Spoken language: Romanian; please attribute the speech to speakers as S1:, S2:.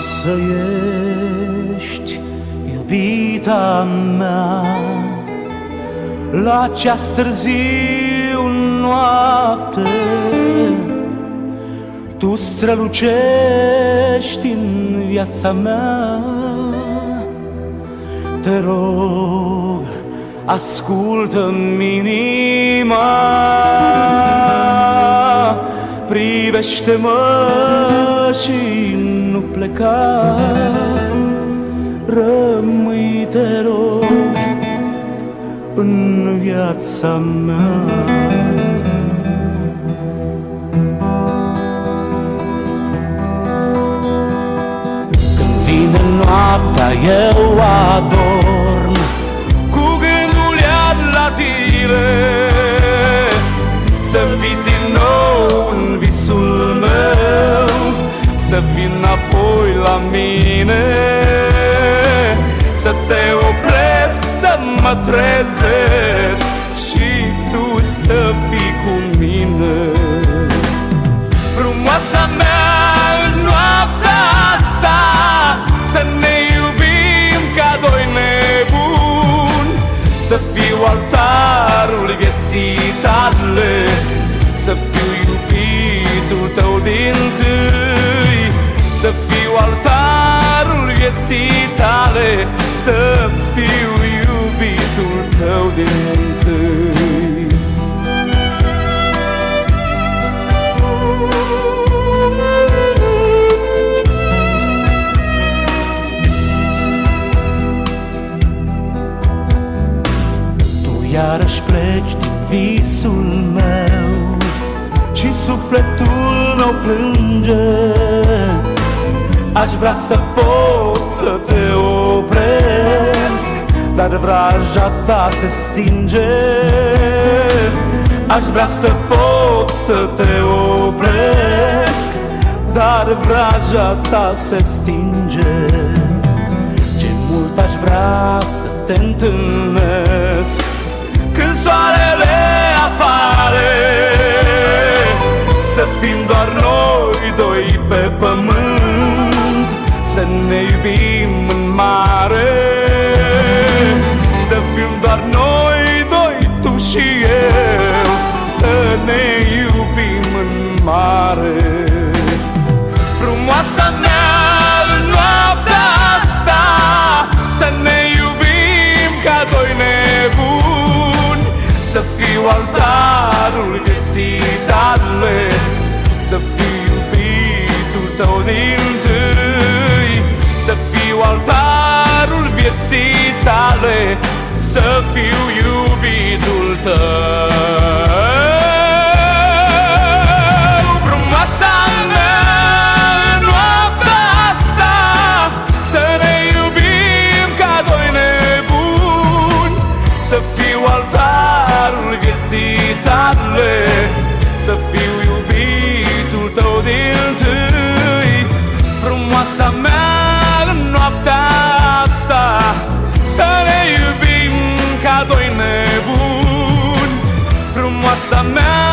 S1: să ești iubita mea. La ceas târziu noapte Tu strălucești în viața mea. Te rog, ascultă-mi inima. Privește-mă și nu pleca. Rămâi, te rog, în viața mea. Când vine noaptea eu adorm Cu gândul iar la tine. Să vii din nou în visul meu Să vii înapoi la mine. Să te opresc, să mă trezesc Și tu să fii cu mine. Frumoasa mea în noaptea asta Să ne iubim ca doi nebuni. Să fiu altarul vieții tale Să fiu iubitul tău din tâi Să fiu altarul vieții tale Să fiu iubitul tău din tâi Tu iarăși pleci din visul meu Și sufletul meu plânge Aș vrea să pot să te opresc Dar vraja ta se stinge. Aș vrea să pot să te opresc Dar vraja ta se stinge. Ce mult aș vrea să te întâlnesc. Când soarele ne iubim în mare. Să fim doar noi doi, tu și eu Să ne iubim în mare. să fiu iubitul tău. Frumoasa mea noaptea asta Să ne iubim ca doi nebuni Să fiu altarul vieții tale Să fiu man.